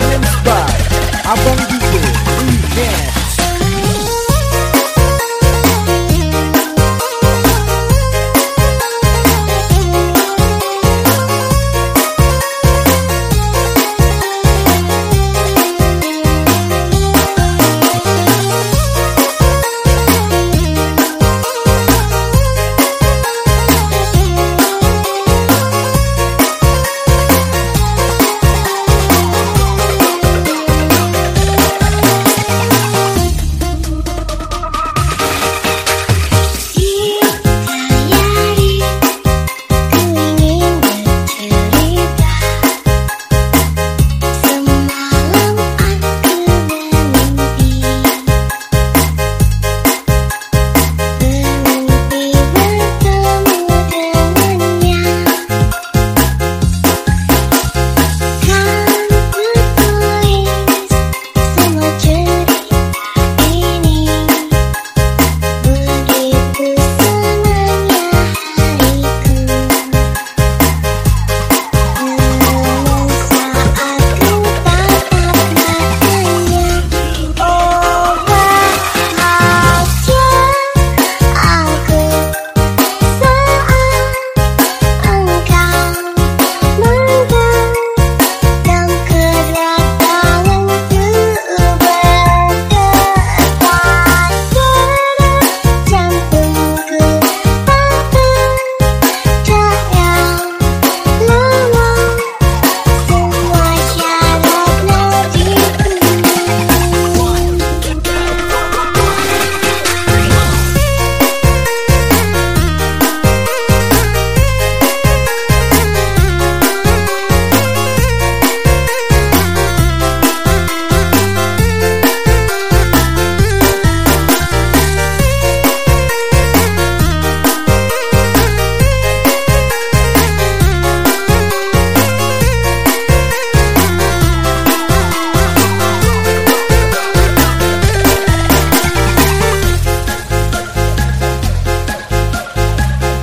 favor,